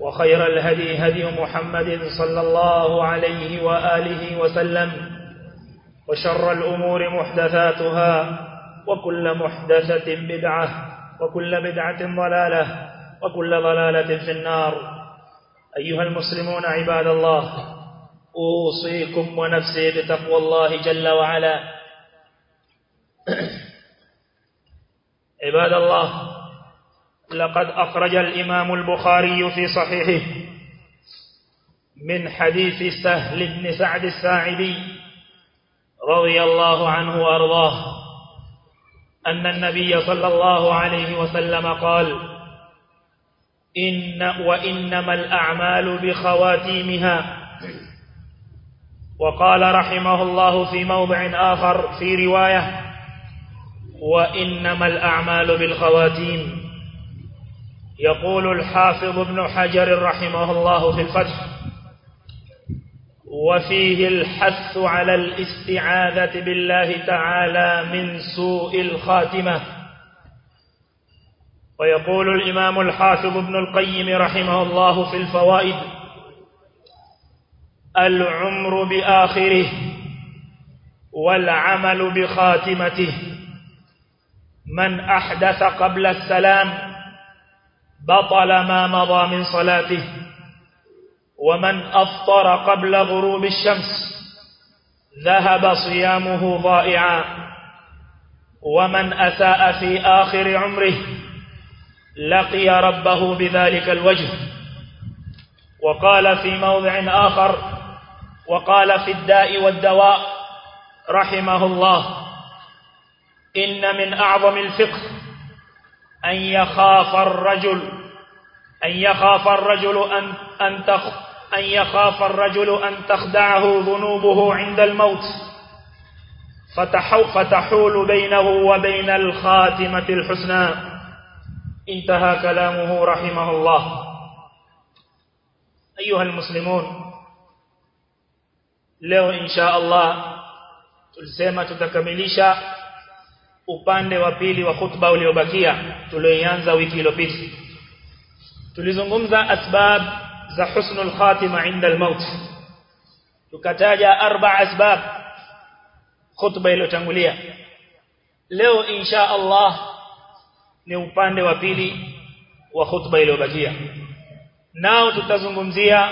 وخير الهدي هدي محمد صلى الله عليه وآله وسلم وشر الأمور محدثاتها وكل محدثة بدعة وكل بدعة ضلالة وكل ضلالة في النار. أيها المسلمون عباد الله أوصيكم ونفسي بتقوى الله جل وعلا. عباد الله لقد أخرج الإمام البخاري في صحيحه من حديث سهل بن سعد الساعدي رضي الله عنه وأرضاه أن النبي صلى الله عليه وسلم قال إن وإنما الأعمال بخواتيمها. وقال رحمه الله في موضع آخر في رواية وإنما الأعمال بالخواتيم. يقول الحافظ ابن حجر رحمه الله في الفتح وفيه الحث على الاستعاذة بالله تعالى من سوء الخاتمة. ويقول الإمام الحافظ ابن القيم رحمه الله في الفوائد العمر بآخره والعمل بخاتمته من أحدث قبل السلام بطل ما مضى من صلاته ومن أفطر قبل غروب الشمس ذهب صيامه ضائعا ومن أساء في آخر عمره لقي ربه بذلك الوجه. وقال في موضع آخر وقال في الداء والدواء رحمه الله إن من أعظم الفقه أن يخاف الرجل أن يخاف الرجل أن أن تخ أن يخاف الرجل أن تخدعه ذنوبه عند الموت. فتحول بينه وبين الخاتمة الحسنى. انتهى كلامه رحمه الله. أيها المسلمون leo insha Allah tulisema tutakamilisha upande wa pili wa khutba uliobakia tulioianza wiki iliyopita. Tulizungumza asbab za husnul khatima inda al-maut. Tukataja arba asbab khutba iliyotangulia. Leo insha Allah ni upande wa pili wa khutba iliyobakia. Nao tutazungumzia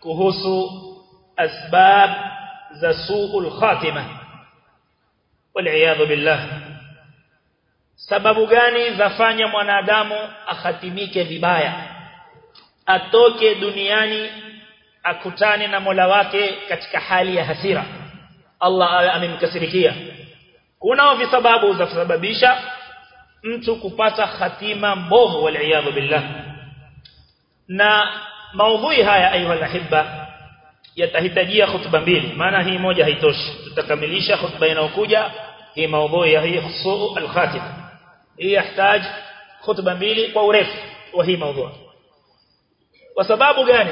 kuhusu asbab za suul khatima. Wal billah sababu gani zafanya mwanadamu akhatimike vibaya atoke duniani akutane na Mola wake katika hali ya hasira Allah amemkasirikia kuna visababu za kusababisha mtu kupata khatima mbovu wal billah na maudhui haya ayuha alahibba yatahitajia hutuba mbili maana hii moja haitoshi tutakamilisha hutuba inayokuja hii maudhui ya hii khusuu al-khatima hii yahitaji khutba mbili kwa urefu wa hii mada kwa sababu gani?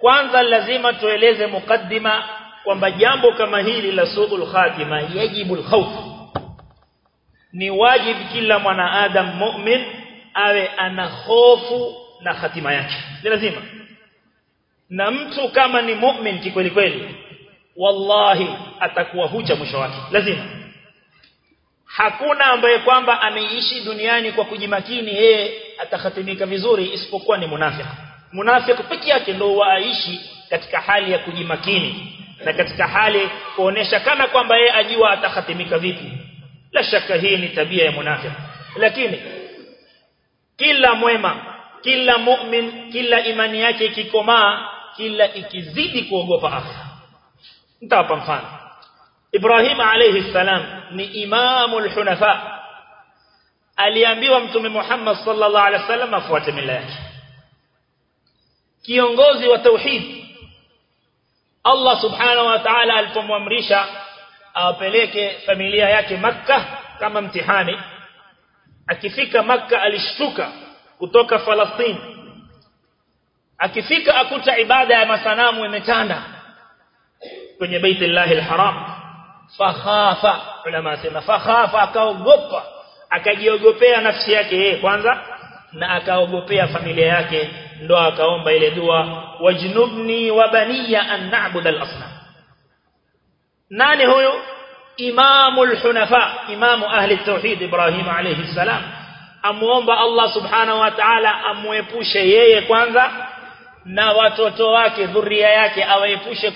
Kwanza lazima tueleze mukaddima kwamba jambo kama hili la suul khatima yajibu alkhawf ni wajib kila mwanaadam mu'min awe ana hofu na hatima yake. Ni lazima. Na mtu kama ni mu'min kikweli kweli wallahi atakuwa hucha mwisho wake. Lazima hakuna ambaye kwamba ameishi duniani kwa kujimakini yeye atakhatimika vizuri isipokuwa ni munafiki. Munafiki peke yake ndio waishi katika hali ya kujimakini na katika hali kuonesha kana kwamba yeye ajua atakhatimika vipi. La shaka hii ni tabia ya munafiki. Lakini kila mwema kila mu'min kila imani yake ikikomaa kila ikizidi kuogopa akhira nitawapa mfano Ibrahim alayhi salam ni imamul hunafa aliambiwa mtume Muhammad sallallahu alaihi wasallam afuate mila yake kiongozi wa tauhid Allah subhanahu wa ta'ala alipomwamrisha awapeleke familia yake maka kama mtihani akifika maka alishtuka kutoka Falastini akifika akuta ibada ya masanamu imetanda kwenye baitillahi alharam fakhafa ulama sema fakhafa akaogopa akajiogopea nafsi yake yeye kwanza na akaogopea familia yake ndo akaomba ile dua wajnubni wa baniya an na'budu al-asnam nani huyo imamul hunafa imamu ahli tauhid ibrahim alayhi salam amuomba Allah subhanahu wa ta'ala amuepushe yeye kwanza na watoto wake dhuria yake awaepushe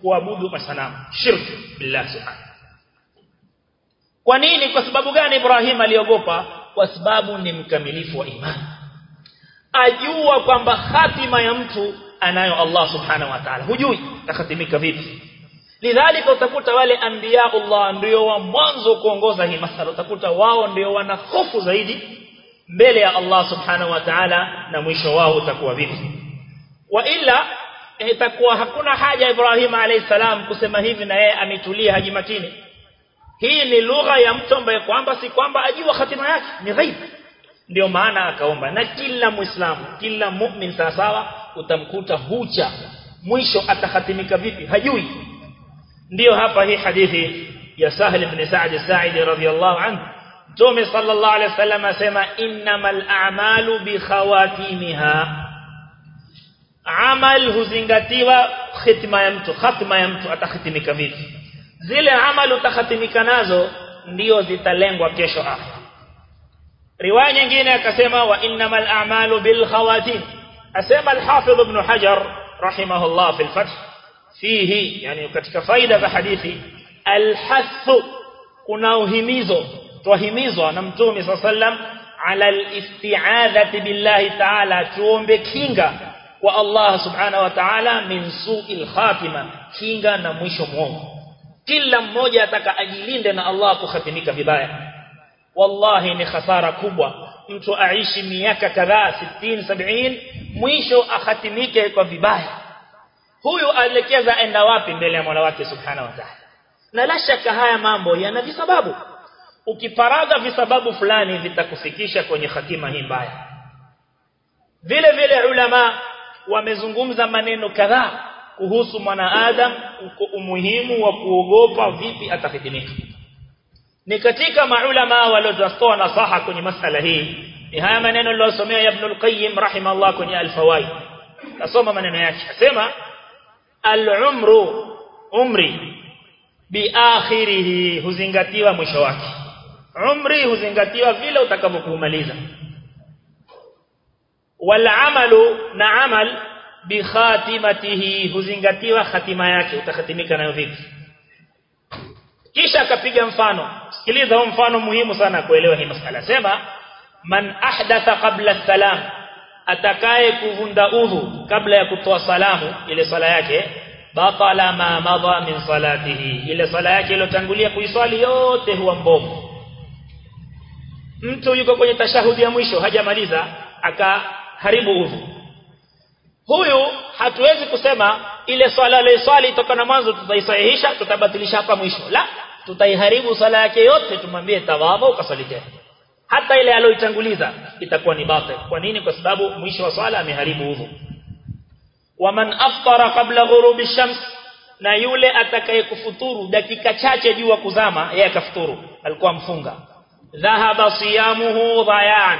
kuabudu masanamu shirki billah subhanahu kwa nini? Kwa sababu gani Ibrahim aliogopa? Kwa sababu ni mkamilifu wa imani. Ajua kwamba hatima ya mtu anayo Allah subhanahu wa ta'ala. Hujui takhatimika vipi? Lidhalika utakuta wale anbiya Allah ndio wa mwanzo kuongoza hii masala. Utakuta wao ndio wana hofu zaidi mbele ya Allah subhanahu wa ta'ala na mwisho wao utakuwa vipi ila itakuwa hakuna haja Ibrahim alayhi salam kusema hivi na yeye ametulia hajimakini hii ni lugha ya mtu ambaye kwamba si kwamba ajua hatima yake ni ghaib ndio maana akaomba na kila muislamu kila mu'min sawa utamkuta hucha mwisho atahatimika vipi hajui ndio hapa hii hadithi ya Sahal ibn Sa'd as-Sa'idi radhiyallahu anhu Mtume sallallahu alayhi wasallam asema innamal a'malu bi khawatimiha amal huzingatiwa khitima ya mtu khatima ya mtu atahitimika vipi zile amal utahatimika nazo ndio zitalengwa kesho akhira riwaya nyingine akasema wa innamal a'malu bil khawatim asema al-Hafidh ibn Hajar rahimahullah fi al-Fath fihi yani katika faida za hadithi al-hath kuna uhimizo twahimizwa na mtume sallam ala al-isti'adhati billahi ta'ala tuombe kinga kwa Allah subhanahu wa ta'ala min su'il khatima kinga na mwisho muovu kila mmoja ataka ajilinde na Allah kuhatimika vibaya wallahi ni khasara kubwa mtu aishi miaka kadhaa 60 70 mwisho ahatimike kwa vibaya huyu aelekeza enda wapi mbele ya Mola wake subhanahu wa ta'ala na la shaka haya mambo yana visababu ukiparaga visababu fulani vitakufikisha kwenye hatima hii mbaya vile vile ulama wamezungumza maneno kadhaa kuhusu mwanaadam umuhimu wa kuogopa vipi atahitimika ni katika maulama waliotoa nasaha kwenye masala hii ni haya maneno niliyosomea ya Ibn al-Qayyim rahimahullah kwenye al-Fawaid nasoma maneno yake asema al-umru umri biakhirihi huzingatiwa mwisho wake umri huzingatiwa vile utakavyokumaliza wal amalu na amal bi khatimatihi huzingatiwa khatima yake utahatimika nayo vipi? Kisha akapiga mfano. Sikiliza huu mfano muhimu sana kuelewa hii masala. Sema man ahdatha qabla salam atakaye kuvunda udhu kabla ya kutoa salamu ile sala yake batala ma madha min salatihi ile sala yake iliyotangulia kuiswali yote huwa mbovu. Mtu yuko kwenye tashahudi ya mwisho hajamaliza akaharibu udhu huyu hatuwezi kusema ile swala ile swali toka na mwanzo tutaisahihisha tutabatilisha hapa mwisho. La tutaiharibu swala yake yote tumwambie tawaba ukasali tena. Hata ile aloitanguliza itakuwa ni batil. Kwa nini? Kwa sababu mwisho wa swala ameharibu udhu waman aftara qabla ghurubi shams na yule atakayekufuturu dakika chache jua kuzama yeye akafuturu. Alikuwa mfunga. Dhahaba siyamuhu dhayan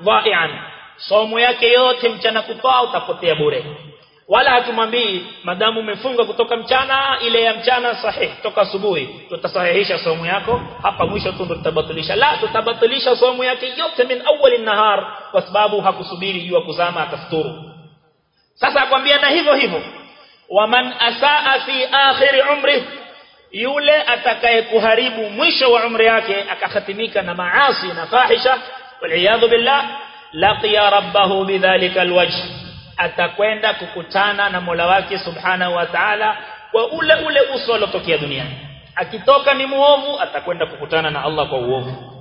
dhai'an somo yake yote mchana kutwa utapotea bure wala hatumwambii madamu umefunga kutoka mchana ile ya mchana sahihi toka asubuhi tutasahihisha somo yako hapa mwisho tu tutabatilisha la tutabatilisha somo yake yote min awwal nahar kwa sababu hakusubiri jua kuzama akafuturu sasa akwambia na hivyo hivyo waman asaa fi akhir umri yule atakaye kuharibu mwisho wa umri yake akakhatimika na maasi na fahisha wal billah laqiya rabbahu bidhalika alwajh. Atakwenda kukutana na Mola wake subhanahu wa ta'ala kwa ule ule uso alotokea duniani. Akitoka ni muovu atakwenda kukutana na Allah kwa uovu.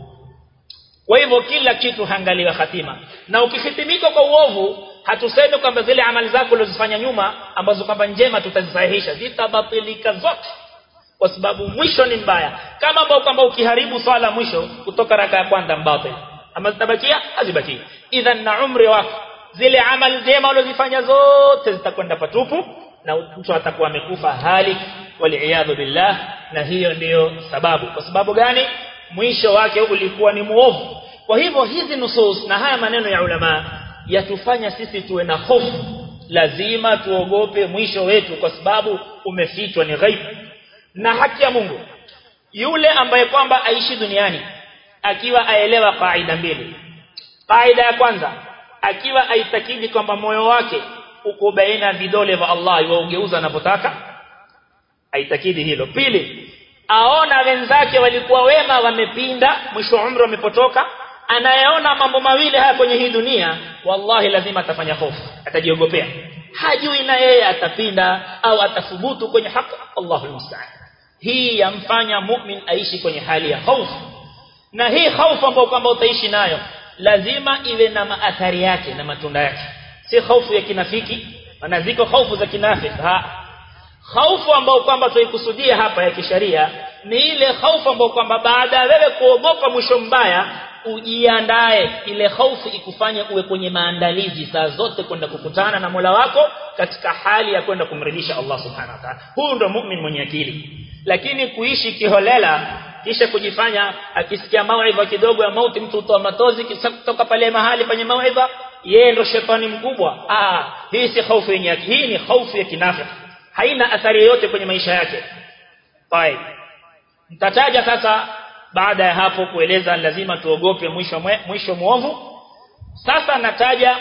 Kwa hivyo kila kitu hangaliwa hatima na ukihitimika kwa uovu hatusemi kwamba zile amali zako ulizofanya nyuma ambazo kwamba njema tutazisahihisha. Zitabatilika zote. Kwa sababu mwisho ni mbaya. Kama kwamba ukiharibu swala mwisho kutoka raka ya kwanza mbatil ama zitabakia hazibakia. Idhan na umri wako zile amali njema ulizofanya zote zitakwenda patupu na mtu atakuwa amekufa hali waliaadhu billah na hiyo ndiyo sababu. Kwa sababu gani? Mwisho wake ulikuwa ni muovu. Kwa hivyo hizi nusus na haya maneno ya ulama yatufanya sisi tuwe na hofu. Lazima tuogope mwisho wetu kwa sababu umefichwa ni ghaibu na haki ya Mungu. Yule ambaye kwamba aishi duniani akiwa aelewa kaida mbili. Kaida ya kwanza akiwa aitakidi kwamba moyo wake uko baina vidole vya Allah waugeuza anapotaka aitakidi hilo. Pili aona wenzake walikuwa wema wamepinda mwisho umri wamepotoka anayeona mambo mawili haya kwenye hii dunia wallahi lazima atafanya hofu atajiogopea. Hajui na yeye atapinda au atathubutu kwenye haki. Allahu musta'an hii yamfanya mu'min aishi kwenye hali ya hofu na hii hofu ambayo kwamba utaishi nayo lazima iwe na maathari yake na matunda yake. Si hofu ya kinafiki maana ziko hofu za kinafiki. Ha. Hofu ambayo kwamba tuikusudia hapa ya kisharia ni ile hofu ambayo kwamba baada ya wewe kuogopa mwisho mbaya ujiandae ile hofu ikufanye uwe kwenye maandalizi saa zote kwenda kukutana na Mola wako katika hali ya kwenda kumridhisha Allah subhanahu wa ta'ala. Huyu ndo muumini mwenye akili. Lakini kuishi kiholela kisha kujifanya akisikia mauidha kidogo ya mauti mtu utoa matozi kisha kutoka pale mahali penye mauidha yeye ndo shetani mkubwa ah hii si hofu yenye hii ni hofu ya kinafiki haina athari yoyote kwenye maisha yake طيب mtataja sasa baada ya hapo kueleza lazima tuogope mwisho mwe, mwisho muovu sasa nataja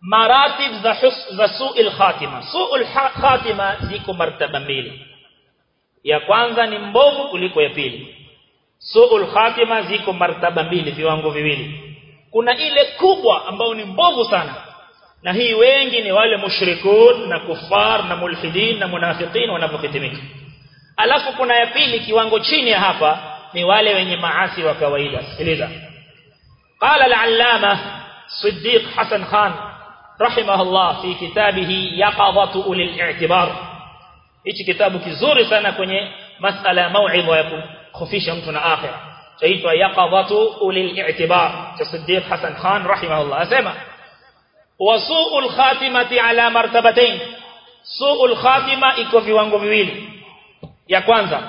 maratib za hus, za su'il khatima su'ul khatima ziko martaba mbili ya kwanza ni mbovu kuliko ya pili. Su'ul khatima ziko martaba mbili viwango viwili. Kuna ile kubwa ambayo ni mbovu sana. Na hii wengi ni wale mushrikun na kufar na mulhidin na munafiqin wanapokitimika. Alafu kuna ya pili kiwango chini ya hapa ni wale wenye maasi wa kawaida. Sikiliza. Qala al-allama siddiq hasan khan rahimahullah fi kitabihi yaqadatu ulil i'tibar hichi kitabu kizuri sana kwenye masala ya mauidha ya kukhofisha mtu na akhira chaitwa yaqadatu ulil i'tibar cha siddiq hasan khan rahimahullah asema wasu'ul khatimati ala martabatayn su'ul khatima iko viwango viwili ya kwanza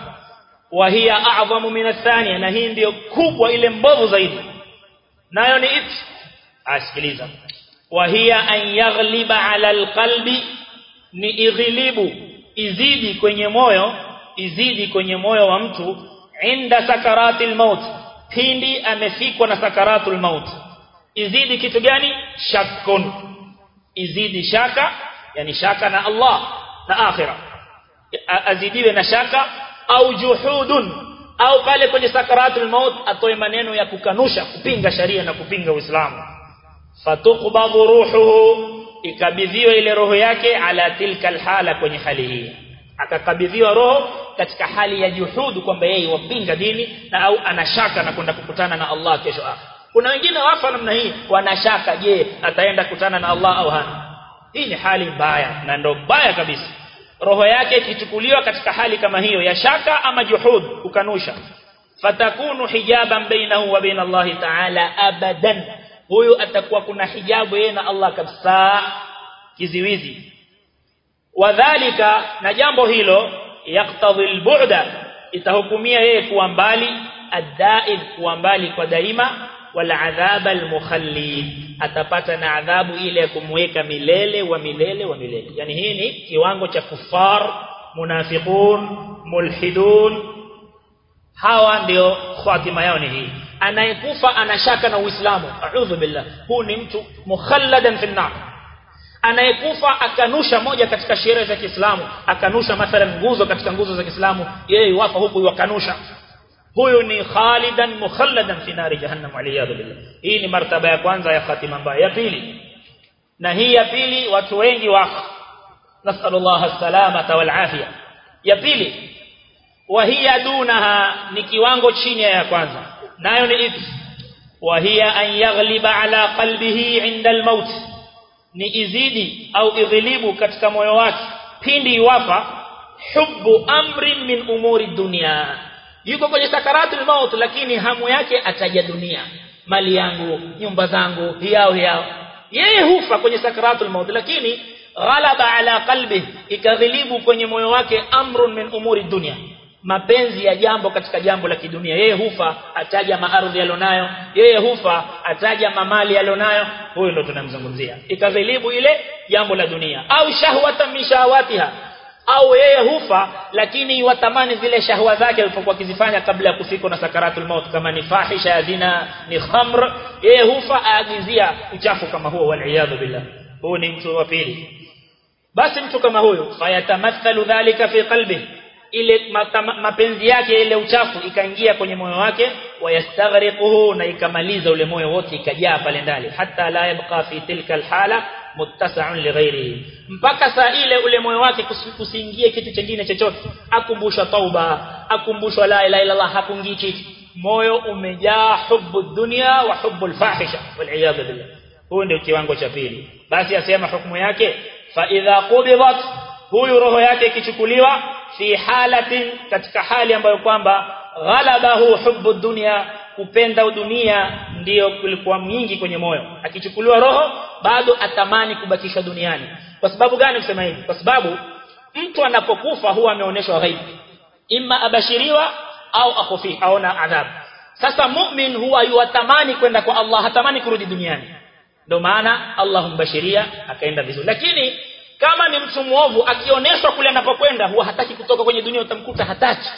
wa hiya a'zamu min athaniya na hii ndio kubwa ile mbovu zaidi nayo ni ipi asikiliza wa hiya an yaghliba ala alqalbi ni ighlibu izidi kwenye moyo izidi kwenye moyo wa mtu inda sakaratil maut. Pindi amefikwa na sakaratul maut. Izidi kitu gani? Shakkun izidi shaka yani shaka na Allah na akhira azidiwe na shaka au juhudun au pale kwenye sakaratul maut atoe maneno ya kukanusha kupinga sharia na kupinga Uislamu. Fatuqbadu ruhuhu ikabidhiwa ile roho yake ala tilka alhala kwenye hali hii akakabidhiwa roho katika hali ya juhudu kwamba yeye wapinga dini na au anashaka na kwenda kukutana na Allah kesho kuna wengine wafa namna hii wanashaka je ataenda kukutana na Allah au hana hii ni hali mbaya na ndo mbaya kabisa roho yake ikichukuliwa katika hali kama hiyo ya shaka ama juhud kukanusha fatakunu hijaban bainahu wa bain Allah ta'ala abadan huyu atakuwa kuna hijabu yeye na Allah kabisa. Kiziwizi. Wadhālika na jambo hilo yaktadhi albu'da itahukumia yeye kuwa mbali ad-da'im kuwa mbali kwa daima wala adhaba al-mukhallid atapata na adhabu ile ya kumweka milele wa milele wa milele. Yani hii ni kiwango cha kufar munafiqun mulhidun. Hawa ndio khatima yao ni hii anayekufa anashaka na uislamu a'udhu billah huu ni mtu mukhalladan fi nar anayekufa akanusha moja katika sheria za Kiislamu akanusha mathalan nguzo katika nguzo za Kiislamu yeye wafa huku yakanusha huyu ni khalidan mukhalladan fi nari jahannam aliyadhu billah hii ni martaba ya kwanza ya khatima mbaya ya pili na hii ya pili watu wengi wako nasallallahu as-salamata wal afia ya pili wa hiya dunaha ni kiwango chini ya kwanza nayo ni ipi? Wa hiya an yaghliba ala qalbihi inda al-maut. Ni izidi au ighlibu katika moyo wake. Pindi iwafa hubbu amri min umuri dunya yuko kwenye sakaratul maut lakini hamu yake ataja dunia. Mali yangu nyumba zangu hiyo hiyo yeye hufa kwenye sakaratul maut lakini ghalaba ala qalbi ikadhilibu kwenye moyo wake amrun min umuri dunia mapenzi ya jambo katika jambo la kidunia. Yeye hufa ataja maardhi alionayo. Yeye hufa ataja mamali alionayo. Huyo ndo tunamzungumzia. Ikadhilibu ile jambo la dunia. Au shahwata mishawatiha au yeye hufa lakini watamani zile shahwa zake alipokuwa akizifanya kabla ya kufikwa na sakaratul maut kama ni fahisha ya zina ni khamr. Yeye hufa aagizia uchafu kama huo wal billah. Huyo ni mtu wa pili. Basi mtu kama huyo fayatamathalu dhalika fi qalbi ile mapenzi yake ile uchafu ikaingia kwenye moyo wake wayastaghriquhu na ikamaliza ule moyo wote ikajaa pale ndani hata la yabqa fi tilka alhala muttasa'un lighairihi mpaka saa ile ule moyo wake kusiingie kitu kingine chochote akumbushwa tauba akumbushwa la ilaha illa Allah hakungii kitu moyo umejaa hubu dunya wa hubu alfahisha wal billah huo ndio kiwango cha pili basi asema hukumu yake fa idha qubidat huyu roho yake ikichukuliwa fi halatin katika hali ambayo kwamba ghalabahu hubbu dunya kupenda dunia ndiyo kulikuwa mwingi kwenye moyo. Akichukuliwa roho bado atamani kubakisha duniani. Kwa sababu gani kusema hivi? Kwa sababu mtu anapokufa huwa ameonyeshwa ghaibi imma abashiriwa au akhofi aona adhabu sasa mu'min huwa yuatamani kwenda kwa Allah hatamani kurudi duniani. Ndio maana Allah humbashiria akaenda vizuri. Lakini kama ni mtu muovu akioneshwa kule anapokwenda huwa hataki kutoka kwenye dunia utamkuta hataki.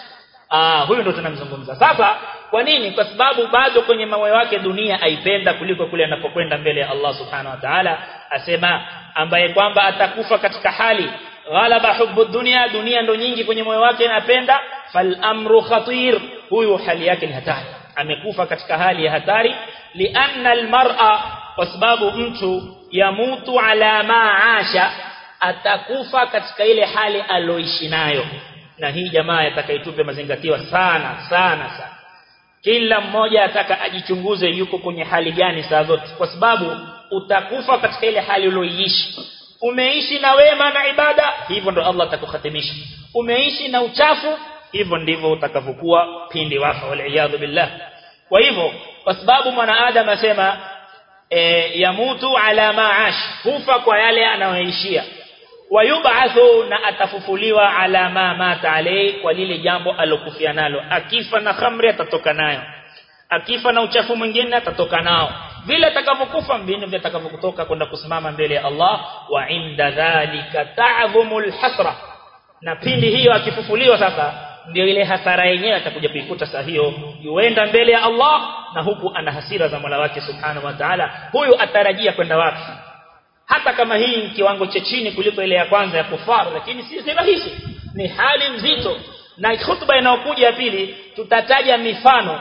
Ah huyo ndio tunamzungumza. Sasa kwa nini? Kwa sababu bado kwenye mawe wake dunia aipenda kuliko kule anapokwenda mbele ya Allah subhanahu wa ta'ala. Asema ambaye kwamba atakufa katika hali ghalaba hubbu dunia dunia ndo nyingi kwenye moyo wake anapenda fal amru khatir huyu hali yake ni hatari. Amekufa katika hali ya hatari lianna almar'a kwa sababu mtu yamutu ala maasha atakufa katika ile hali aloishi nayo. Na hii jamaa yatakaitupe mazingatiwa sana sana sana. Kila mmoja ataka ajichunguze yuko kwenye hali gani saa zote. Kwa sababu utakufa katika ile hali uloiishi umeishi na wema na ibada hivyo ndo Allah atakukhatimisha. Umeishi na uchafu hivyo ndivyo utakavyokuwa pindi wafa wal billah. Kwa hivyo kwa sababu mwanadamu asema e, yamutu ala maash hufa kwa yale anayoishia wayubathu na atafufuliwa ala ma mata alayhi kwa lile jambo alokufia nalo. Akifa na khamri atatoka nayo. Akifa na uchafu mwingine atatoka nao. Vile atakavyokufa mbinu vile atakavyokutoka kwenda kusimama mbele ya Allah wa inda dhalika ta'dhumul hasra. Na pindi hiyo akifufuliwa sasa ndio ile hasara yenyewe atakuja kuikuta saa hiyo. Yuenda mbele ya Allah na huku ana hasira za Mola wake Subhanahu wa Ta'ala. Huyu atarajia kwenda wapi hata kama hii ni kiwango cha chini kuliko ile ya kwanza ya kufaru lakini si rahisi. Ni hali nzito. Na khutba inayokuja ya pili tutataja mifano.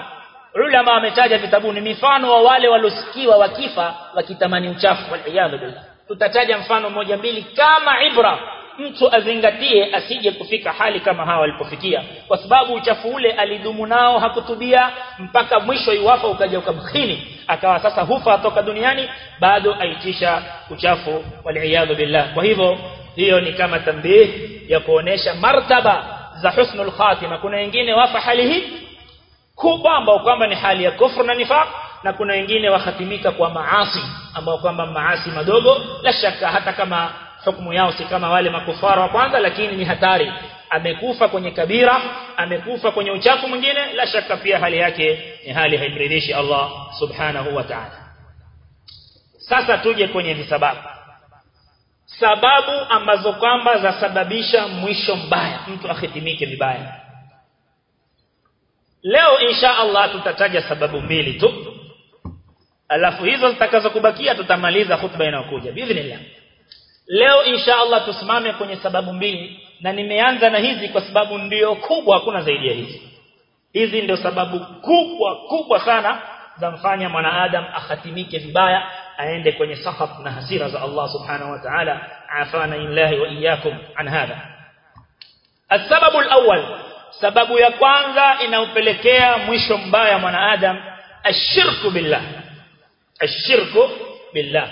Ulama wametaja vitabuni mifano wa wale walosikiwa wakifa wakitamani uchafu wal billah. Tutataja mfano moja mbili kama ibra mtu azingatie asije kufika hali kama hawa walipofikia. Kwa sababu uchafu ule alidumu nao hakutubia mpaka mwisho iwapo ukaja ukamkhini. Akawa sasa hufa atoka duniani bado aitisha uchafu waliaadhu billah. Kwa hivyo hiyo ni kama tambih ya kuonesha martaba za husnul khatima. Kuna wengine wafa hali hii kubwa ambao kwamba ni hali ya kufru na nifaq na kuna wengine wahatimika kwa maasi ambao kwamba maasi madogo la shaka hata kama hukumu yao si kama wale makufara wa kwanza lakini ni hatari. Amekufa kwenye kabira amekufa kwenye uchafu mwingine la shaka pia hali yake ni hali haimridhishi Allah subhanahu wa ta'ala. Sasa tuje kwenye sababu. Sababu ambazo kwamba zasababisha mwisho mbaya mtu ahitimike vibaya. Leo insha Allah tutataja sababu mbili tu. Alafu hizo zitakazokubakia tutamaliza hutuba inayokuja. Biidhnillah leo insha Allah tusimame kwenye sababu mbili na nimeanza na hizi kwa sababu ndio kubwa hakuna zaidi ya hizi hizi ndio sababu kubwa kubwa sana za mfanya mwanadamu akhatimike vibaya aende kwenye sakhab na hasira za Allah subhanahu wa ta'ala afana illahi wa iyyakum an hadha السبب الأول sababu ya kwanza inaupelekea mwisho mbaya mwanadamu ashirku billah ashirku billah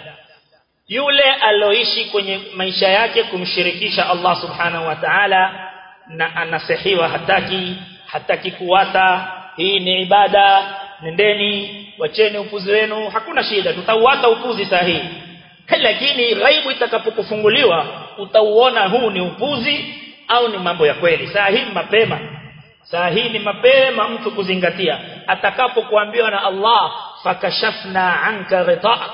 yule aloishi kwenye maisha yake kumshirikisha Allah subhanahu wa ta'ala na anasehiwa hataki hataki kuwata hii ni ibada nendeni wacheni upuzi wenu hakuna shida tutauata upuzi sahihi. Lakini ghaibu itakapokufunguliwa utauona huu ni upuzi au ni mambo ya kweli. Saa mapema. Saa hii ni mapema mtu kuzingatia. Atakapokuambiwa na Allah fakashafna anka ghita'ak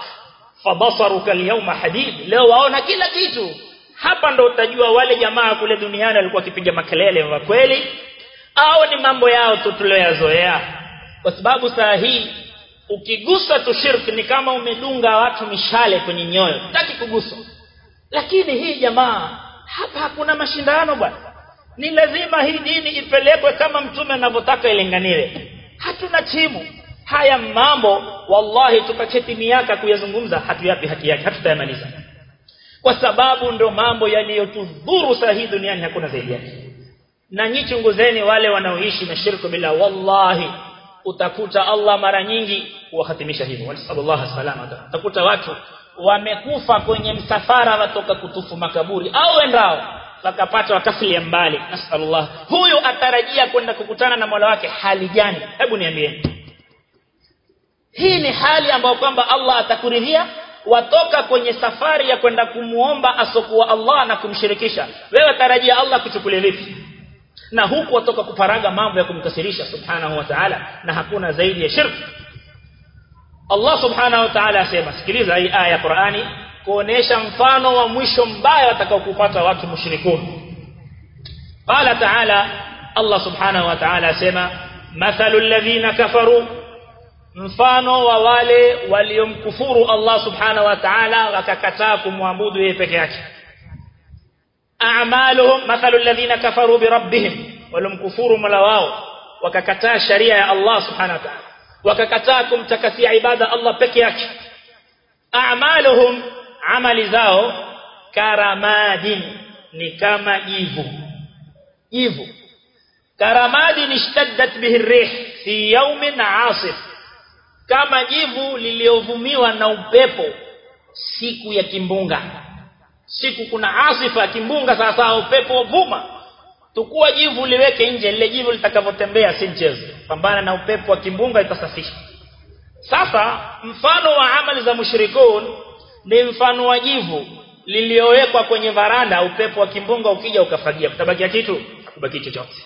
fabasaruka alyawma hadid. Leo waona kila kitu. Hapa ndo utajua wale jamaa kule duniani walikuwa kipiga makelele wa kweli. Au ni mambo yao tu tulioyazoea. Kwa sababu saa hii ukigusa tu shirki ni kama umedunga watu mishale kwenye nyoyo. Taki kuguswa lakini hii jamaa hapa hakuna mashindano bwana. Ni lazima hii dini ipelekwe kama mtume anavyotaka ilinganile hatuna timu haya mambo wallahi tukacheti miaka kuyazungumza hatuyapi haki yake hatutayamaliza. Kwa sababu ndo mambo yaliyotudhuru sahihi duniani hakuna zaidi yake. Na nyi chunguzeni wale wanaoishi na shirku bila wallahi utakuta Allah mara nyingi huwahatimisha hivyo. Wasallallahu salama utakuta watu wamekufa kwenye msafara watoka kutufu makaburi au endao wakapata wakafili mbali. Nasallallahu. Huyu atarajia kwenda kukutana na Mola wake hali gani? Hebu niambieni hii ni hali ambayo kwamba Allah atakuridhia watoka kwenye safari ya kwenda kumuomba asokuwa Allah na kumshirikisha wewe tarajia Allah kuchukulia vipi na huku watoka kuparaga mambo ya kumkasirisha subhanahu wa ta'ala na hakuna zaidi ya shirki Allah subhanahu wa ta'ala asema sikiliza hii aya ya Qur'ani kuonesha mfano wa mwisho mbaya watakaokupata watu mushrikun qala ta'ala Allah subhanahu wa ta'ala asema mathalul ladhina kafaru mfano wa wale waliomkufuru Allah subhanahu wa ta'ala wakakataa kumwabudu yeye peke yake a'maluhum mathalul ladhina kafaru bi rabbihim walimkufuru mola wao wakakataa sharia ya Allah subhanahu wa ta'ala wakakataa kumtakasia ibada Allah peke yake a'maluhum amali zao karamadin ni kama jivu jivu karamadin ishtaddat bihi rih fi yawmin 'asif kama jivu liliovumiwa na upepo siku ya kimbunga. Siku kuna asifa ya kimbunga sasa upepo vuma tukua jivu liweke nje lile jivu litakavyotembea si mchezo. Pambana na upepo wa kimbunga itasafisha. Sasa mfano wa amali za mushrikun ni mfano wa jivu liliowekwa kwenye varanda. Upepo wa kimbunga ukija ukafagia. Kutabakia kitu? Kubaki chochote.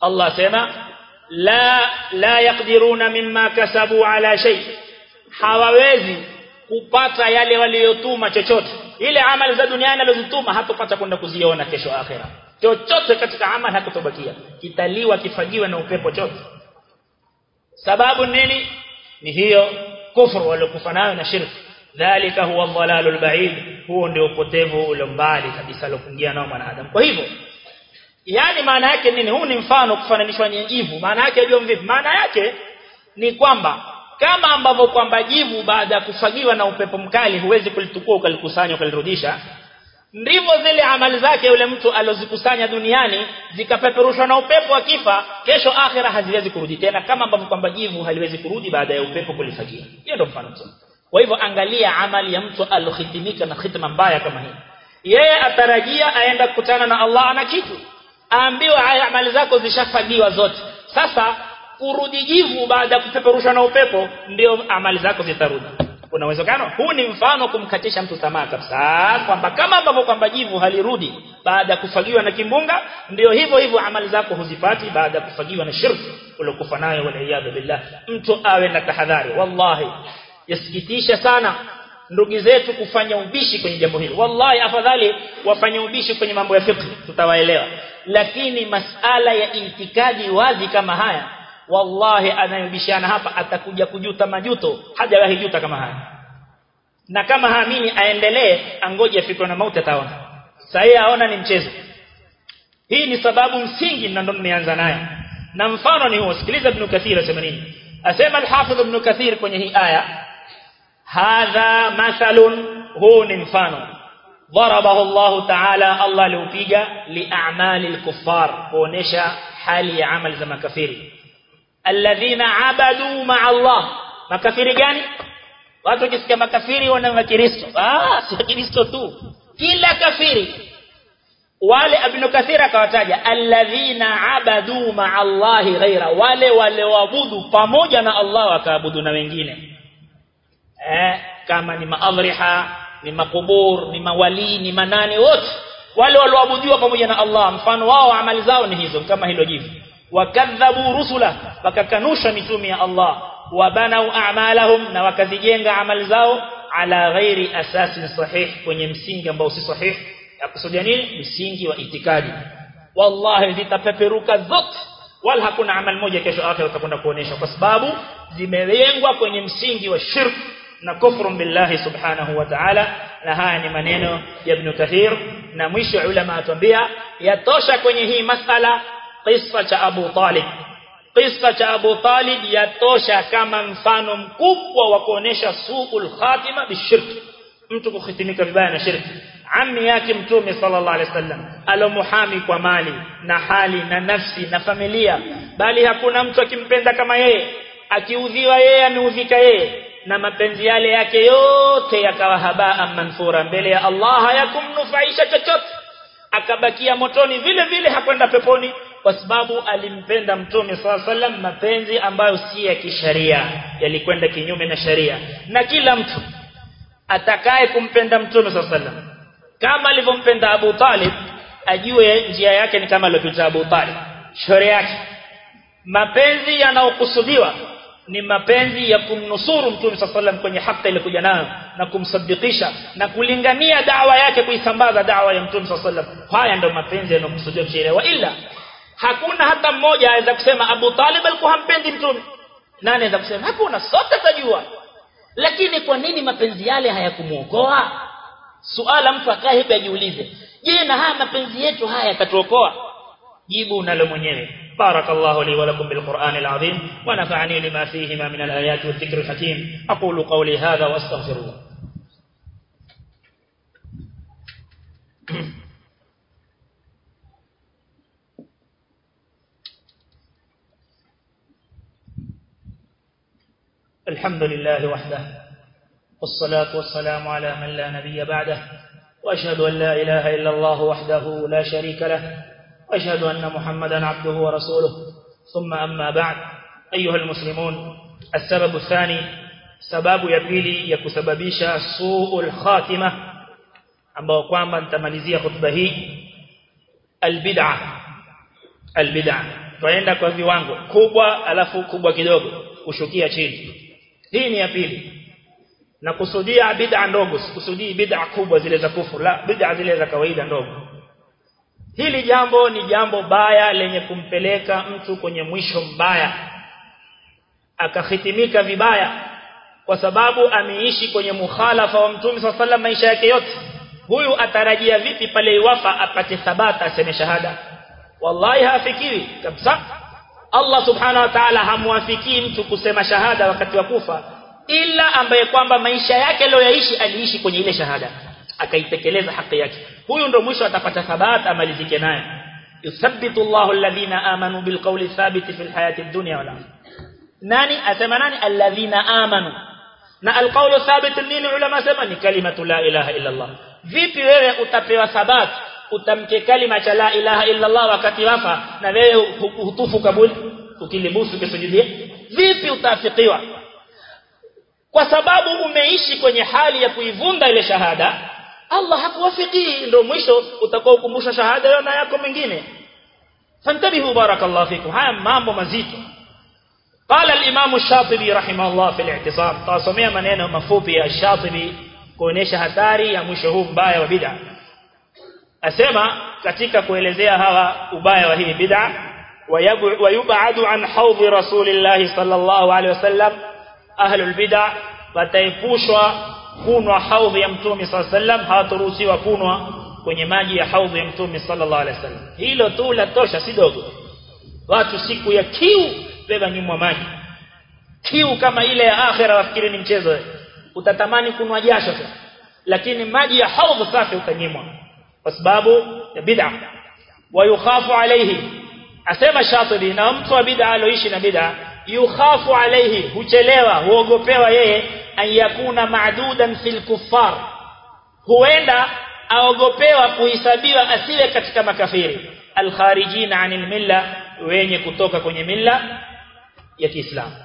Allah asema la la yaqdiruna mimma kasabu ala shay. Hawawezi kupata yale waliyotuma chochote. Ile amali za duniani alizotuma hatopata kwenda kuziona kesho akhera. Chochote katika amali hakutobakia kitaliwa kifagiwa na upepo chote sababu nini? Ni hiyo kufru waliokufa nayo na shirki. Dhalika huwa dhalalul ba'id huo ndio upotevu ule mbali kabisa alokuingia nao mwanadamu. Kwa hivyo yani maana yake nini? Huu ni mfano kufananishwa na jivu maana yake hiyo vipi? Maana yake ni kwamba kama ambavyo kwamba jivu baada ya kufagiwa na upepo mkali huwezi kulitukua ukalikusanya ukalirudisha ndivyo zile amali zake yule mtu alozikusanya duniani zikapeperushwa na upepo akifa kesho akhira haziwezi kurudi tena kama ambavyo kwamba jivu haliwezi kurudi baada ya upepo kulifagia hiyo ndio mfano mzuri. Kwa hivyo angalia amali ya mtu alohitimika na khitma mbaya kama hii. Yeye atarajia aenda kukutana na Allah ana kitu aambiwa haya amali zako zishafagiwa zote. Sasa kurudi jivu baada ya kupeperushwa na upepo ndio amali zako zitarudi. Kuna uwezekano? Huu ni mfano kumkatisha mtu tamaa kabisa. Kwamba kama ambavyo kwamba jivu halirudi baada ya kufagiwa na kimbunga ndio hivyo hivyo amali zako huzipati baada ya kufagiwa na shirki uliokufa nayo wal billah. Mtu awe na tahadhari. Wallahi yasikitisha sana ndugu zetu kufanya ubishi kwenye jambo hili wallahi afadhali wafanye ubishi kwenye mambo ya fiqh tutawaelewa. Lakini masala ya itikadi wazi kama haya wallahi anayobishana hapa atakuja kujuta majuto hajawahi juta kama haya. Na kama haamini aendelee angoje afikwe na mauti ataona. Sasa aona ni mchezo. Hii ni sababu msingi na ndo nimeanza nayo. Na mfano ni huo. Sikiliza ibn kathir asema nini? Asema al-hafidh ibn kathir kwenye hii aya hadha mathalun huu ni mfano ضربه الله تعالى الله li'amali al-kuffar kuonesha hali ya amali za makafiri alladhina abadu ma'a Allah makafiri gani watu wakisikia makafiri wana wakristo ah si wakristo tu kila kafiri wale ibn kathir akawataja alladhina abadu ma'a Allah ghaira wale walioabudu pamoja na Allah wakaabudu na wengine eh kama ni maadhriha ni makubur ni mawali ni manani wote wale walioabudiwa pamoja na Allah mfano wao amali zao ni hizo kama hilo jivu wakadhabu rusula wakakanusha mitume ya Allah wabanau a'malahum na wakazijenga amali zao ala ghairi asasin sahih kwenye msingi ambao si sahih yakusudia nini msingi wa itikadi wallahi zitapeperuka zote wala hakuna amali moja kesho akhira utakwenda kuonesha kwa sababu zimejengwa kwenye msingi wa shirk na kufru billahi subhanahu wa ta'ala na haya ni maneno ya ibn kathir na mwisho ulama atuambia yatosha kwenye hii masala qissa cha Abu Talib qissa cha Abu Talib yatosha kama mfano mkubwa wa kuonesha suul khatima bishirki mtu kuhitimika vibaya na shirki ammi yake mtume sallallahu alaihi wasallam alomuhami kwa mali na hali na nafsi na familia bali hakuna mtu akimpenda kama yeye akiudhiwa yeye ameudhika yeye na mapenzi yale yake yote yakawa habaa manfura mbele ya Allah hayakumnufaisha chochote. Akabakia motoni vile vile hakwenda peponi kwa sababu alimpenda mtume sallam mapenzi ambayo si ya kisharia yalikwenda kinyume na sharia. Na kila mtu atakaye kumpenda mtume sallam kama alivyompenda Abu Talib ajue njia yake ni kama aliyopita Abu Talib. Sharia yake. Mapenzi yanayokusudiwa ni mapenzi ya kumnusuru mtume sallam kwenye haki ile kuja nayo na kumsadikisha na kulingania dawa yake kuisambaza dawa ya mtume sallam haya ndio mapenzi yanayokusudiwa wa ila hakuna hata mmoja aweza kusema Abu Talib alikuwa hampendi mtume. Nani aweza kusema? Hakuna sote tajua lakini kwa nini mapenzi yale hayakumuokoa suala mtu akae hivi ajiulize. Je na haya mapenzi yetu haya yatatuokoa jibu unalo mwenyewe بارك الله لي ولكم بالقرآن العظيم ونفعني لما فيهما من الآيات والذكر الحكيم. أقول قولي هذا وأستغفر الله. الحمد لله وحده والصلاة والسلام على من لا نبي بعده وأشهد أن لا إله إلا الله وحده لا شريك له وأشهد أن محمدا عبده ورسوله. ثم أما بعد أيها المسلمون السبب الثاني سبب يبيلي يكسببيش سوء الخاتمة أما وقام أن تمنزي خطبة البدعة. البدعة. فإنه في وانغو كوبا ألفو كوبا كدوغ وشكية چين هين يبيلي. نقصدية بدعة نوغس قصدية بدعة كوبا زلزة كفر لا بدعة زلزة كويدة نوغس hili jambo ni jambo baya lenye kumpeleka mtu kwenye mwisho mbaya. Akahitimika vibaya kwa sababu ameishi kwenye mukhalafa wa mtume sallallahu maisha yake yote. Huyu atarajia vipi pale iwafa apate thabata aseme shahada? Wallahi hafikiri kabisa. Allah subhanahu wa ta'ala hamwafikii mtu kusema shahada wakati wa kufa ila ambaye kwamba maisha yake aliyoyaishi aliishi kwenye ile shahada akaitekeleza haki yake huyu ndo mwisho atapata thabata amalizike naye yuthabbitu Allahu alladhina amanu bilqawli thabiti fil hayati dunya wal akhirah nani asema nani alladhina amanu na alqawlu thabit nini ulama sema ni kalimatu la ilaha illa Allah vipi wewe utapewa thabat utamke kalima cha la ilaha illa Allah wakati wafa na wewe hutufu kabuli ukilibusu kisujudie vipi utafikiwa kwa sababu umeishi kwenye hali ya kuivunda ile shahada Allah hakuwafiki ndio mwisho utakuwa ukumbusha shahada na yako mengine fantabihu barakallahu fikum haya mambo mazito قال الامام الشاطبي رحمه الله في الاعتصام maneno mafupi ya Shatibi kuonesha hatari ya mwisho huu mbaya wa bid'a asema katika kuelezea hawa ubaya wa hii bid'a wayub'adu an hawd rasulillah sallallahu alaihi wasallam ahlul bid'a wataepushwa kunwa haudhi ya mtume sallallahu alaihi wasallam hawaturuhusiwa kunwa kwenye maji ya haudhi ya mtume sallallahu alaihi wasallam. Hilo tu la tosha si dogo. Watu siku ya kiu beba nyuma maji. Kiu kama ile ya akhira wafikiri ni mchezo. Utatamani kunwa jasho lakini maji ya haudhi safi utanyimwa. Kwa sababu ya bid'a. Wayukhafu alayhi. Asema shatibi na mtu wa bid'a aloishi na bid'a yukhafu alayhi huchelewa huogopewa yeye an yakuna ma'dudan fil kuffar huenda aogopewa kuhesabiwa asiwe katika makafiri alkharijin anil milla wenye kutoka kwenye milla ya Kiislamu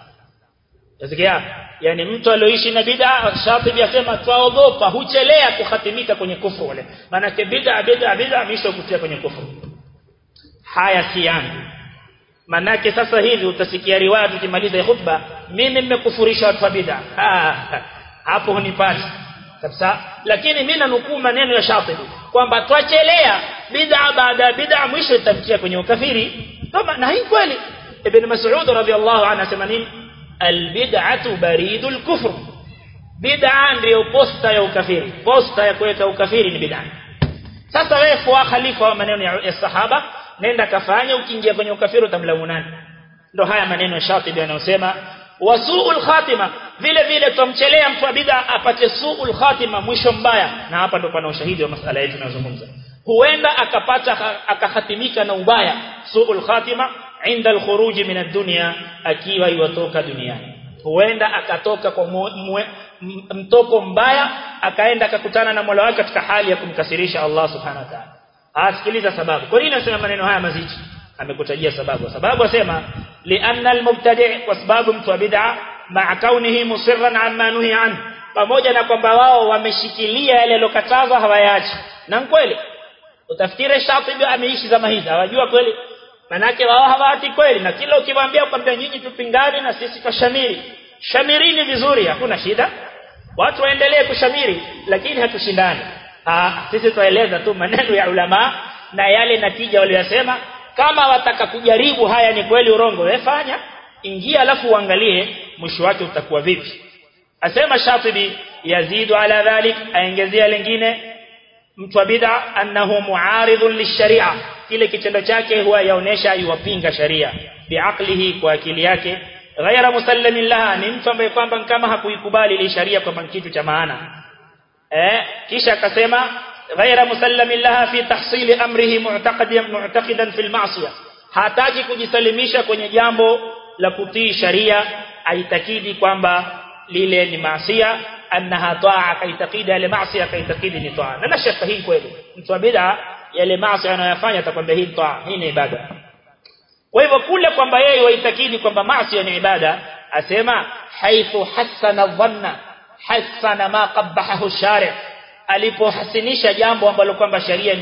Yasikia yani mtu alioishi na bid'a shatibi asema twaogopa huchelea kuhatimika kwenye kufuru wale maana bid'a bid'a bid'a misho kutia kwenye kufuru haya si yangu manake sasa hivi utasikia riwaya tukimaliza khutba mimi nimekufurisha watu wa bid'a hapo hunipati kabisa lakini mimi nanukuu maneno ya Shatibi kwamba twachelea bid'a baada bid'a mwisho itamtia kwenye ukafiri kama na hii kweli ibn Mas'ud radhiyallahu anhu anasema nini albid'atu baridul kufr bid'a ndio posta ya ukafiri posta ya kuweka ukafiri ni bid'a sasa wewe fuwa khalifa wa maneno ya sahaba nenda kafanya ukiingia kwenye ukafiri utamlaumu nani? Ndo haya maneno ya Shatibi anayosema wasuul khatima. Vile vile tumchelea mtu abida apate suul khatima mwisho mbaya. Na hapa ndo pana ushahidi wa masala yetu tunazungumza. Huenda akapata akahatimika na ubaya. Suul khatima inda alkhuruj min ad-dunya akiwa iwatoka duniani. Huenda akatoka kwa mtoko mbaya akaenda akakutana na Mola wake katika hali ya kumkasirisha Allah subhanahu wa ta'ala asikiliza sababu. Kwa nini nasema maneno haya mazito amekutajia sababu. Sababu asema lianna almubtadi' kwa sababu mtu wa bid'a ma'a kaunihi musirran amma nuhi an. Pamoja na kwamba wao wameshikilia yale yalokatazwa hawayaachi. Na kweli utafikiri Shatibi ameishi zama hizi hawajua kweli. Manake wao hawati kweli na kila ukimwambia kwamba nyinyi tupingane na sisi tashamiri shamirini vizuri hakuna shida. Watu waendelee kushamiri lakini hatushindani. ah sisi tueleza tu maneno ya ulama na yale natija waliyosema. Kama wataka kujaribu haya ni kweli urongo wefanya ingia alafu uangalie mwisho wake utakuwa vipi. Asema Shatibi yazidu ala dhalik aongezea lingine. Mtu wa bid'a annahu muaridhun lisharia kile kitendo chake huwa yaonesha yuwapinga sharia. Biaqlihi kwa akili yake. Ghaira musallamin laha ni mtu ambaye kwamba kama hakuikubali ile sharia kwa kitu cha maana eh kisha akasema ghaira musallamin laha fi tahsili amrihi mu'taqidan mu'taqidan fil ma'siyah hataki kujisalimisha kwenye jambo la kutii sharia aitakidi kwamba lile ni maasiya annaha taa kaitakidi yale maasiya kaitakidi ni taa na shaka hii kweli mtu bid'a yale maasi anayofanya atakwambia hii taa hii ni ibada kwa hivyo kule kwamba yeye waitakidi kwamba maasi ni ibada asema haithu hasana dhanna hasana ma qabbahahu shari' alipohasinisha jambo ambalo kwamba sharia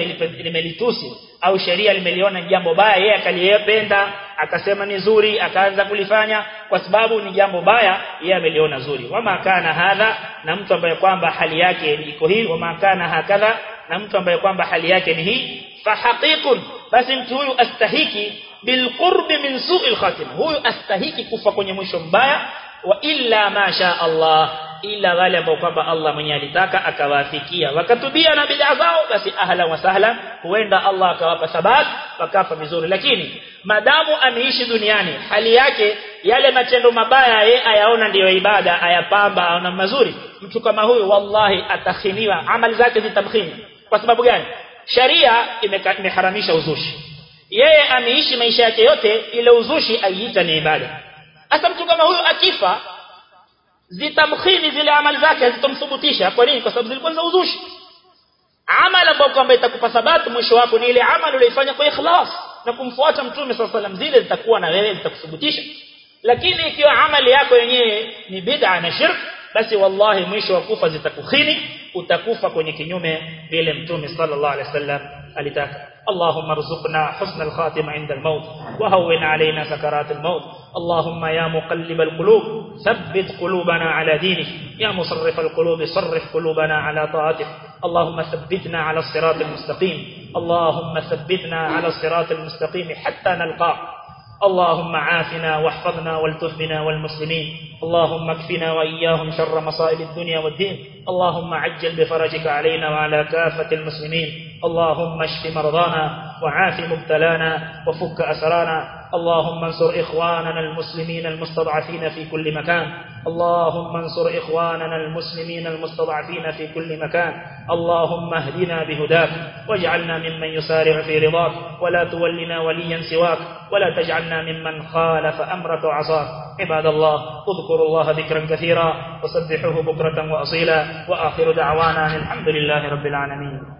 limelitusi au sharia limeliona jambo baya yeye akaliyependa akasema ni zuri akaanza kulifanya kwa sababu ni jambo baya yeye ameliona zuri. Wama kana hadha na mtu ambaye kwamba hali yake iko hii wama kana hakadha na mtu ambaye kwamba hali yake ni hii fa haqiqun basi mtu huyu astahiki bilqurbi min su'il khatima huyu astahiki kufa kwenye mwisho mbaya wa illa ma sha Allah ila wale ambao kwamba Allah mwenye alitaka akawafikia wakatubia na bid'a zao basi ahla wa sahla huenda Allah akawapa sabat wakafa vizuri lakini madamu ameishi duniani hali yake yale matendo mabaya yeye ayaona ndiyo ibada ayapamba aona mazuri mtu kama huyu wallahi atakhiniwa amali zake zitamkhini kwa sababu gani sharia imeharamisha uzushi yeye ameishi maisha yake yote ile uzushi aiita ni ibada hasa mtu kama huyu akifa zitamkhini zile amali zake zitamthubutisha kwa nini kwa sababu zilikuwa za uzushi amali ambayo kwamba itakupa sabati mwisho wako ni ile amali uliyofanya kwa ikhlas na kumfuata mtume alaihi wasallam zile zitakuwa na wewe zitakuthubutisha lakini ikiwa amali yako yenyewe ni bid'a na shirk basi wallahi mwisho wa kufa zitakukhini utakufa kwenye kinyume vile mtume sallallahu alaihi wasallam alitaka اللهم ارزقنا حسن الخاتمة عند الموت وهون علينا سكرات الموت. اللهم يا مقلب القلوب ثبت قلوبنا على دينك. يا مصرف القلوب صرف قلوبنا على طاعتك. اللهم ثبتنا على الصراط المستقيم. اللهم ثبتنا على الصراط المستقيم حتى نلقاك اللهم عافنا واحفظنا والتف بنا والمسلمين. اللهم اكفنا وإياهم شر مصائب الدنيا والدين. اللهم عجل بفرجك علينا وعلى كافة المسلمين. اللهم اشف مرضانا وعاف مبتلانا وفك أسرانا. اللهم انصر إخواننا المسلمين المستضعفين في كل مكان. اللهم انصر إخواننا المسلمين المستضعفين في كل مكان. اللهم اهدنا بهداك واجعلنا ممن يسارع في رضاك ولا تولنا وليا سواك ولا تجعلنا ممن خالف أمرك وعصاك. عباد الله اذكروا الله ذكرا كثيرا وسبحوه بكرة وأصيلا. وآخر دعوانا الحمد لله رب العالمين.